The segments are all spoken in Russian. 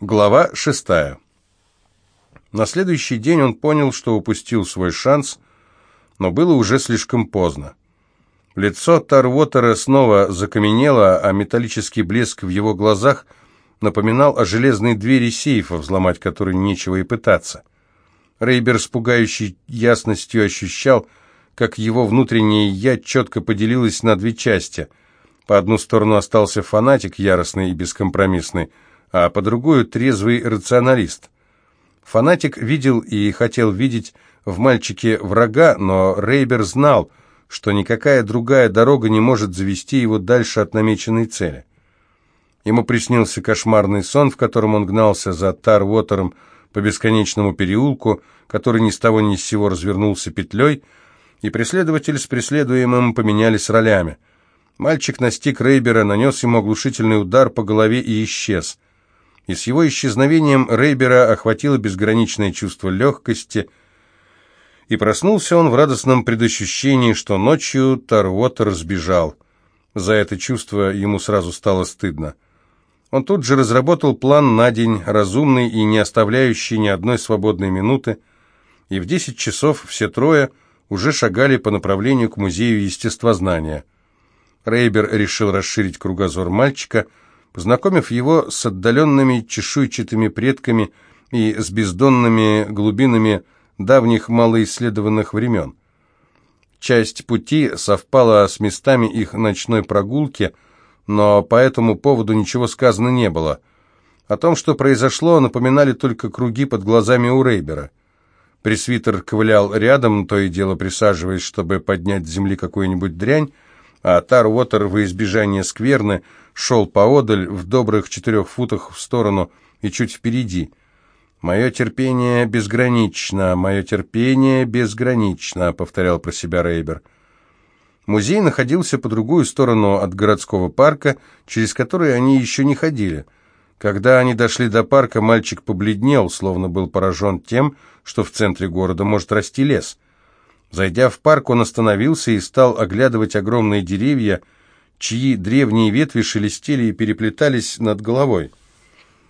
Глава шестая. На следующий день он понял, что упустил свой шанс, но было уже слишком поздно. Лицо Тарвотера снова закаменело, а металлический блеск в его глазах напоминал о железной двери сейфа, взломать которой нечего и пытаться. Рейбер с пугающей ясностью ощущал, как его внутреннее «я» четко поделилось на две части. По одну сторону остался фанатик, яростный и бескомпромиссный, а по другую трезвый рационалист. Фанатик видел и хотел видеть в мальчике врага, но Рейбер знал, что никакая другая дорога не может завести его дальше от намеченной цели. Ему приснился кошмарный сон, в котором он гнался за Тарвотером по бесконечному переулку, который ни с того ни с сего развернулся петлей, и преследователь с преследуемым поменялись ролями. Мальчик настиг Рейбера, нанес ему оглушительный удар по голове и исчез – и с его исчезновением Рейбера охватило безграничное чувство легкости, и проснулся он в радостном предощущении, что ночью Тарвотер сбежал. За это чувство ему сразу стало стыдно. Он тут же разработал план на день, разумный и не оставляющий ни одной свободной минуты, и в десять часов все трое уже шагали по направлению к музею естествознания. Рейбер решил расширить кругозор мальчика – познакомив его с отдаленными чешуйчатыми предками и с бездонными глубинами давних малоисследованных времен. Часть пути совпала с местами их ночной прогулки, но по этому поводу ничего сказано не было. О том, что произошло, напоминали только круги под глазами у Рейбера. Пресвитер ковылял рядом, то и дело присаживаясь, чтобы поднять с земли какую-нибудь дрянь, а Тар Уотер во избежание скверны шел поодаль в добрых четырех футах в сторону и чуть впереди. «Мое терпение безгранично, мое терпение безгранично», — повторял про себя Рейбер. Музей находился по другую сторону от городского парка, через который они еще не ходили. Когда они дошли до парка, мальчик побледнел, словно был поражен тем, что в центре города может расти лес — Зайдя в парк, он остановился и стал оглядывать огромные деревья, чьи древние ветви шелестели и переплетались над головой.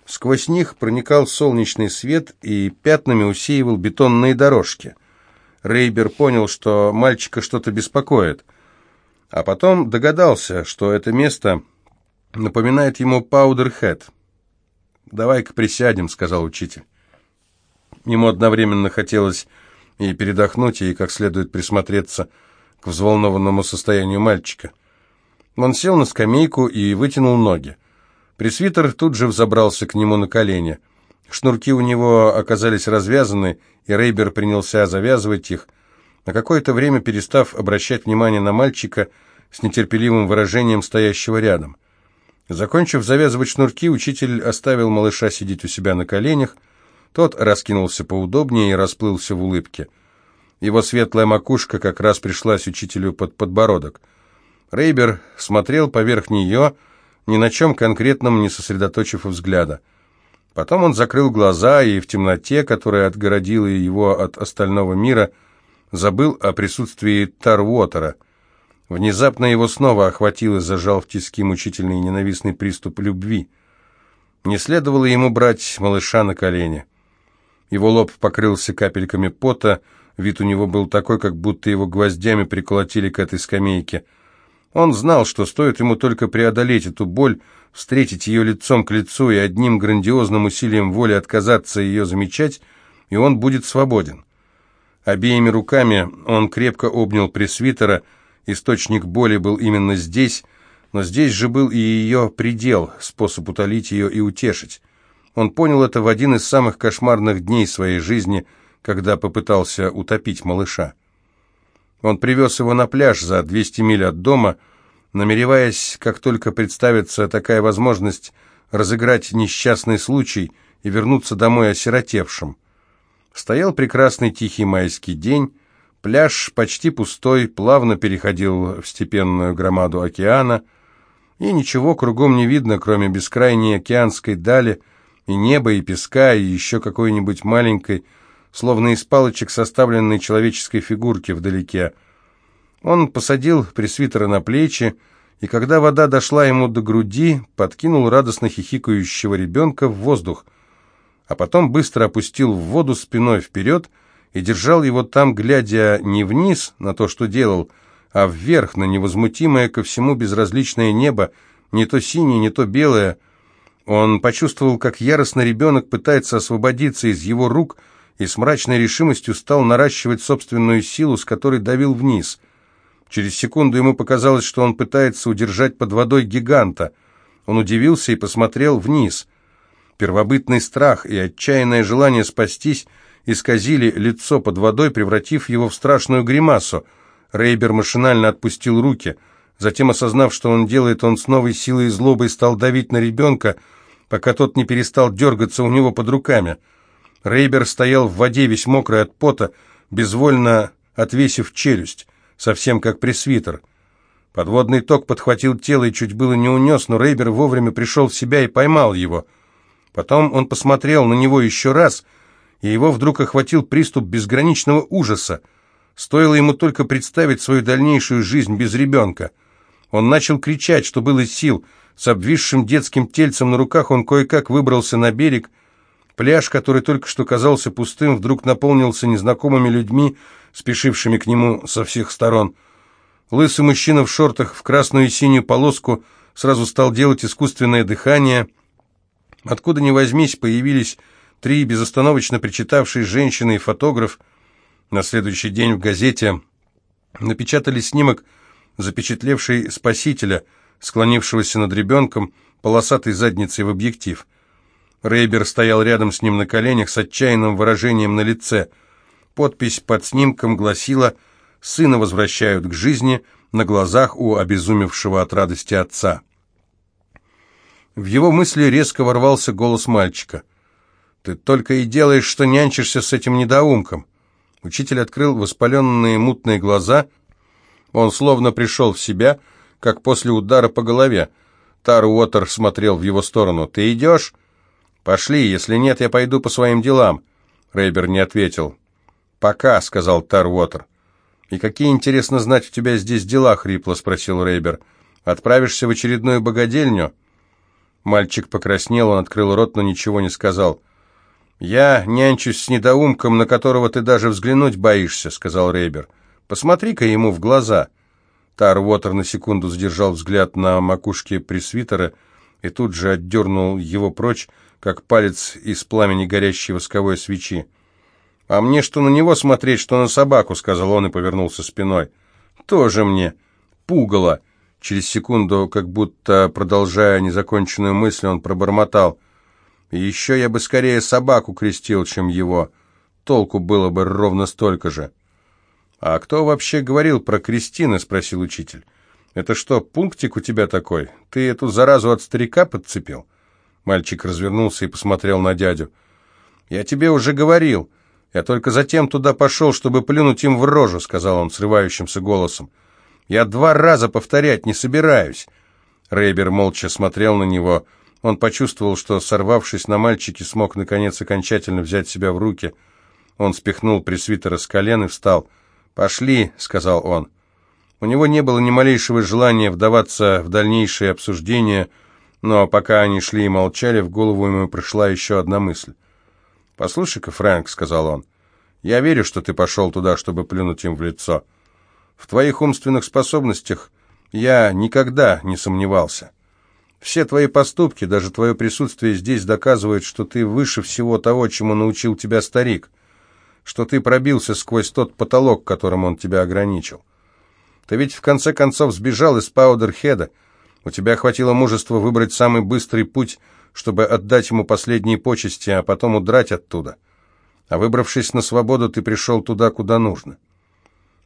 Сквозь них проникал солнечный свет и пятнами усеивал бетонные дорожки. Рейбер понял, что мальчика что-то беспокоит, а потом догадался, что это место напоминает ему Паудерхед. «Давай-ка присядем», — сказал учитель. Ему одновременно хотелось и передохнуть, и как следует присмотреться к взволнованному состоянию мальчика. Он сел на скамейку и вытянул ноги. Пресвитер тут же взобрался к нему на колени. Шнурки у него оказались развязаны, и Рейбер принялся завязывать их, на какое-то время перестав обращать внимание на мальчика с нетерпеливым выражением стоящего рядом. Закончив завязывать шнурки, учитель оставил малыша сидеть у себя на коленях, тот раскинулся поудобнее и расплылся в улыбке. Его светлая макушка как раз пришлась учителю под подбородок. Рейбер смотрел поверх нее, ни на чем конкретном не сосредоточив взгляда. Потом он закрыл глаза и в темноте, которая отгородила его от остального мира, забыл о присутствии Тарвотера. Внезапно его снова охватил и зажал в тиски мучительный ненавистный приступ любви. Не следовало ему брать малыша на колени. Его лоб покрылся капельками пота, вид у него был такой, как будто его гвоздями приколотили к этой скамейке. Он знал, что стоит ему только преодолеть эту боль, встретить ее лицом к лицу и одним грандиозным усилием воли отказаться ее замечать, и он будет свободен. Обеими руками он крепко обнял пресвитера, источник боли был именно здесь, но здесь же был и ее предел, способ утолить ее и утешить. Он понял это в один из самых кошмарных дней своей жизни, когда попытался утопить малыша. Он привез его на пляж за 200 миль от дома, намереваясь, как только представится такая возможность, разыграть несчастный случай и вернуться домой осиротевшим. Стоял прекрасный тихий майский день, пляж почти пустой, плавно переходил в степенную громаду океана, и ничего кругом не видно, кроме бескрайней океанской дали, и неба, и песка, и еще какой-нибудь маленькой, словно из палочек составленной человеческой фигурки вдалеке. Он посадил пресвитера на плечи, и когда вода дошла ему до груди, подкинул радостно хихикающего ребенка в воздух, а потом быстро опустил в воду спиной вперед и держал его там, глядя не вниз на то, что делал, а вверх на невозмутимое ко всему безразличное небо, не то синее, не то белое. Он почувствовал, как яростно ребенок пытается освободиться из его рук и с мрачной решимостью стал наращивать собственную силу, с которой давил вниз. Через секунду ему показалось, что он пытается удержать под водой гиганта. Он удивился и посмотрел вниз — Первобытный страх и отчаянное желание спастись исказили лицо под водой, превратив его в страшную гримасу. Рейбер машинально отпустил руки. Затем, осознав, что он делает, он с новой силой и злобой стал давить на ребенка, пока тот не перестал дергаться у него под руками. Рейбер стоял в воде, весь мокрый от пота, безвольно отвесив челюсть, совсем как пресвитер. Подводный ток подхватил тело и чуть было не унес, но Рейбер вовремя пришел в себя и поймал его — Потом он посмотрел на него еще раз, и его вдруг охватил приступ безграничного ужаса. Стоило ему только представить свою дальнейшую жизнь без ребенка. Он начал кричать, что было сил. С обвисшим детским тельцем на руках он кое-как выбрался на берег. Пляж, который только что казался пустым, вдруг наполнился незнакомыми людьми, спешившими к нему со всех сторон. Лысый мужчина в шортах в красную и синюю полоску сразу стал делать искусственное дыхание — Откуда ни возьмись, появились три безостановочно причитавшие женщины и фотограф. На следующий день в газете напечатали снимок, запечатлевший спасителя, склонившегося над ребенком, полосатой задницей в объектив. Рейбер стоял рядом с ним на коленях с отчаянным выражением на лице. Подпись под снимком гласила «Сына возвращают к жизни» на глазах у обезумевшего от радости отца. В его мысли резко ворвался голос мальчика. «Ты только и делаешь, что нянчишься с этим недоумком». Учитель открыл воспаленные мутные глаза. Он словно пришел в себя, как после удара по голове. Тар Уотер смотрел в его сторону. «Ты идешь?» «Пошли, если нет, я пойду по своим делам». Рейбер не ответил. «Пока», — сказал Тар Уотер. «И какие, интересно знать, у тебя здесь дела?» — хрипло спросил Рейбер. «Отправишься в очередную богадельню?» Мальчик покраснел, он открыл рот, но ничего не сказал. «Я нянчусь с недоумком, на которого ты даже взглянуть боишься», — сказал Рейбер. «Посмотри-ка ему в глаза». Тар Уотер на секунду задержал взгляд на макушке пресвитера и тут же отдернул его прочь, как палец из пламени горящей восковой свечи. «А мне что на него смотреть, что на собаку», — сказал он и повернулся спиной. «Тоже мне. Пугало». Через секунду, как будто продолжая незаконченную мысль, он пробормотал. «Еще я бы скорее собаку крестил, чем его. Толку было бы ровно столько же». «А кто вообще говорил про крестины?» — спросил учитель. «Это что, пунктик у тебя такой? Ты эту заразу от старика подцепил?» Мальчик развернулся и посмотрел на дядю. «Я тебе уже говорил. Я только затем туда пошел, чтобы плюнуть им в рожу», — сказал он срывающимся голосом. Я два раза повторять не собираюсь». Рейбер молча смотрел на него. Он почувствовал, что, сорвавшись на мальчике, смог, наконец, окончательно взять себя в руки. Он спихнул пресвитера с колен и встал. «Пошли», — сказал он. У него не было ни малейшего желания вдаваться в дальнейшие обсуждения, но пока они шли и молчали, в голову ему пришла еще одна мысль. «Послушай-ка, Фрэнк», — сказал он, — «я верю, что ты пошел туда, чтобы плюнуть им в лицо». В твоих умственных способностях я никогда не сомневался. Все твои поступки, даже твое присутствие здесь доказывают, что ты выше всего того, чему научил тебя старик, что ты пробился сквозь тот потолок, которым он тебя ограничил. Ты ведь в конце концов сбежал из Паудерхеда. У тебя хватило мужества выбрать самый быстрый путь, чтобы отдать ему последние почести, а потом удрать оттуда. А выбравшись на свободу, ты пришел туда, куда нужно.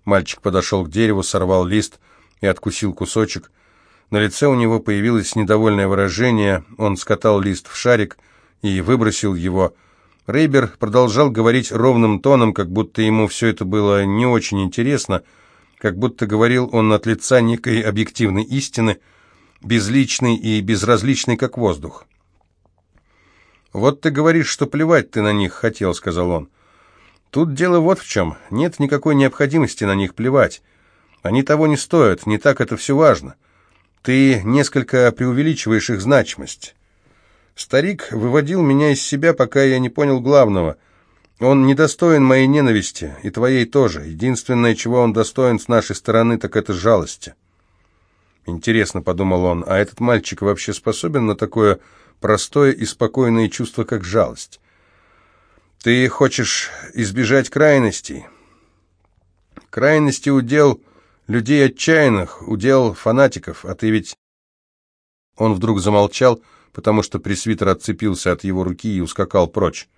Мальчик подошел к дереву, сорвал лист и откусил кусочек. На лице у него появилось недовольное выражение. Он скатал лист в шарик и выбросил его. Рейбер продолжал говорить ровным тоном, как будто ему все это было не очень интересно, как будто говорил он от лица некой объективной истины, безличной и безразличной, как воздух. «Вот ты говоришь, что плевать ты на них хотел», — сказал он. Тут дело вот в чем. Нет никакой необходимости на них плевать. Они того не стоят, не так это все важно. Ты несколько преувеличиваешь их значимость. Старик выводил меня из себя, пока я не понял главного. Он недостоин моей ненависти, и твоей тоже. Единственное, чего он достоин с нашей стороны, так это жалости. Интересно, подумал он, а этот мальчик вообще способен на такое простое и спокойное чувство, как жалость? Ты хочешь избежать крайностей? Крайности удел людей отчаянных, удел фанатиков, а ты ведь... Он вдруг замолчал, потому что пресвитер отцепился от его руки и ускакал прочь.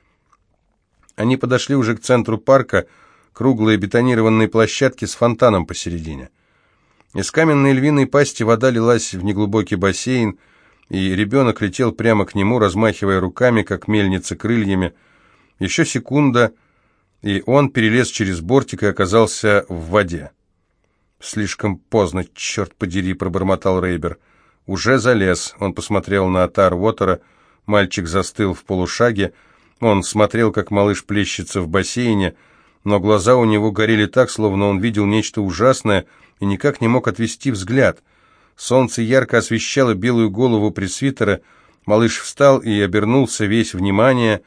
Они подошли уже к центру парка, круглой бетонированной площадке с фонтаном посередине. Из каменной львиной пасти вода лилась в неглубокий бассейн, и ребенок летел прямо к нему, размахивая руками, как мельница крыльями. Еще секунда, и он перелез через бортик и оказался в воде. «Слишком поздно, черт подери», — пробормотал Рейбер. «Уже залез». Он посмотрел на Атар Уотера. Мальчик застыл в полушаге. Он смотрел, как малыш плещется в бассейне, но глаза у него горели так, словно он видел нечто ужасное и никак не мог отвести взгляд. Солнце ярко освещало белую голову пресвитера. Малыш встал и обернулся весь внимание.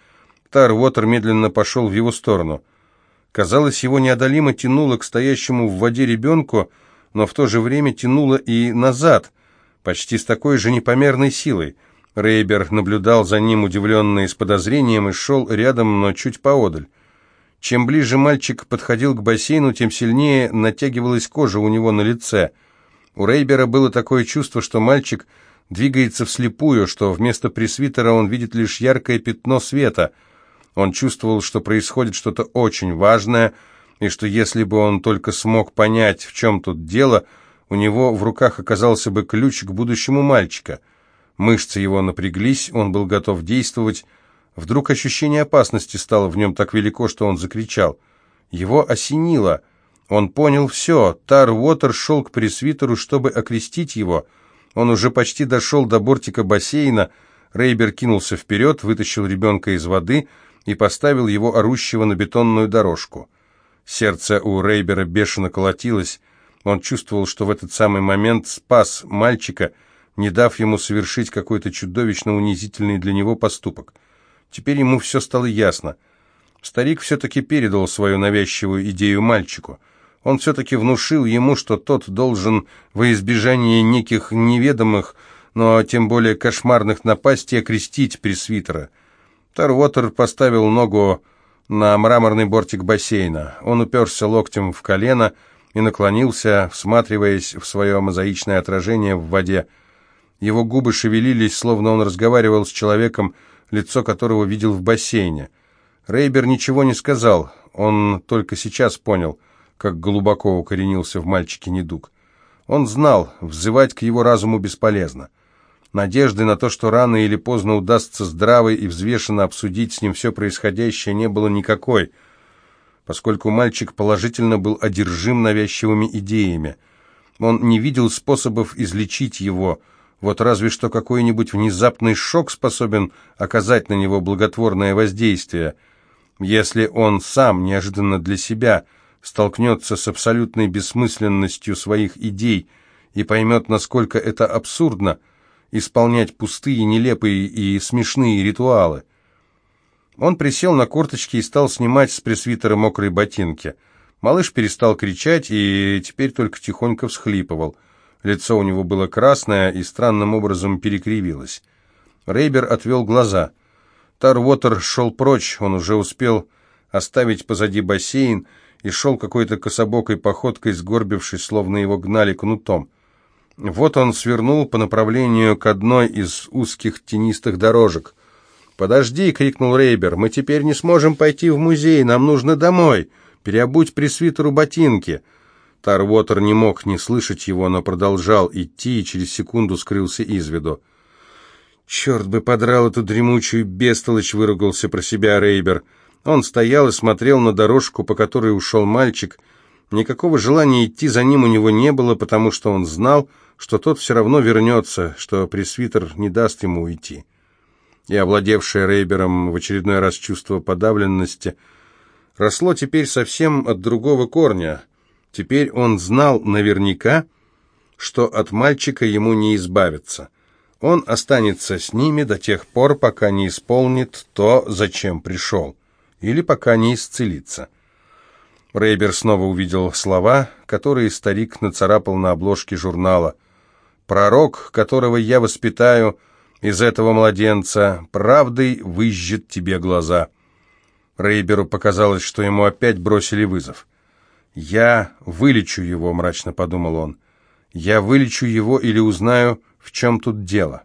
Тар Уотер медленно пошел в его сторону. Казалось, его неодолимо тянуло к стоящему в воде ребенку, но в то же время тянуло и назад — почти с такой же непомерной силой. Рейбер наблюдал за ним удивленно и с подозрением и шел рядом, но чуть поодаль. Чем ближе мальчик подходил к бассейну, тем сильнее натягивалась кожа у него на лице. У Рейбера было такое чувство, что мальчик двигается вслепую, что вместо пресвитера он видит лишь яркое пятно света. Он чувствовал, что происходит что-то очень важное, и что если бы он только смог понять, в чем тут дело – у него в руках оказался бы ключ к будущему мальчика. Мышцы его напряглись, он был готов действовать. Вдруг ощущение опасности стало в нем так велико, что он закричал. Его осенило. Он понял все. Тар Уотер шел к пресвитеру, чтобы окрестить его. Он уже почти дошел до бортика бассейна. Рейбер кинулся вперед, вытащил ребенка из воды и поставил его орущего на бетонную дорожку. Сердце у Рейбера бешено колотилось. Он чувствовал, что в этот самый момент спас мальчика, не дав ему совершить какой-то чудовищно унизительный для него поступок. Теперь ему все стало ясно. Старик все-таки передал свою навязчивую идею мальчику. Он все-таки внушил ему, что тот должен во избежание неких неведомых, но тем более кошмарных напастей окрестить пресвитера. Тарвотер поставил ногу на мраморный бортик бассейна. Он уперся локтем в колено, и наклонился, всматриваясь в свое мозаичное отражение в воде. Его губы шевелились, словно он разговаривал с человеком, лицо которого видел в бассейне. Рейбер ничего не сказал, он только сейчас понял, как глубоко укоренился в мальчике недуг. Он знал, взывать к его разуму бесполезно. Надежды на то, что рано или поздно удастся здраво и взвешенно обсудить с ним все происходящее, не было никакой – поскольку мальчик положительно был одержим навязчивыми идеями. Он не видел способов излечить его, вот разве что какой-нибудь внезапный шок способен оказать на него благотворное воздействие. Если он сам неожиданно для себя столкнется с абсолютной бессмысленностью своих идей и поймет, насколько это абсурдно, исполнять пустые, нелепые и смешные ритуалы. Он присел на корточки и стал снимать с пресвитера мокрые ботинки. Малыш перестал кричать и теперь только тихонько всхлипывал. Лицо у него было красное и странным образом перекривилось. Рейбер отвел глаза. Тарвотер шел прочь, он уже успел оставить позади бассейн и шел какой-то кособокой походкой, сгорбившись, словно его гнали кнутом. Вот он свернул по направлению к одной из узких тенистых дорожек. «Подожди!» — крикнул Рейбер. «Мы теперь не сможем пойти в музей, нам нужно домой. Переобуть пресвитеру ботинки». Тарвотер не мог не слышать его, но продолжал идти и через секунду скрылся из виду. «Черт бы подрал эту дремучую бестолочь!» — выругался про себя Рейбер. Он стоял и смотрел на дорожку, по которой ушел мальчик. Никакого желания идти за ним у него не было, потому что он знал, что тот все равно вернется, что пресвитер не даст ему уйти и овладевшее Рейбером в очередной раз чувство подавленности росло теперь совсем от другого корня. Теперь он знал наверняка, что от мальчика ему не избавиться. Он останется с ними до тех пор, пока не исполнит то, зачем пришел, или пока не исцелится. Рейбер снова увидел слова, которые старик нацарапал на обложке журнала. «Пророк, которого я воспитаю из этого младенца, правдой выжжет тебе глаза». Рейберу показалось, что ему опять бросили вызов. «Я вылечу его», — мрачно подумал он. «Я вылечу его или узнаю, в чем тут дело».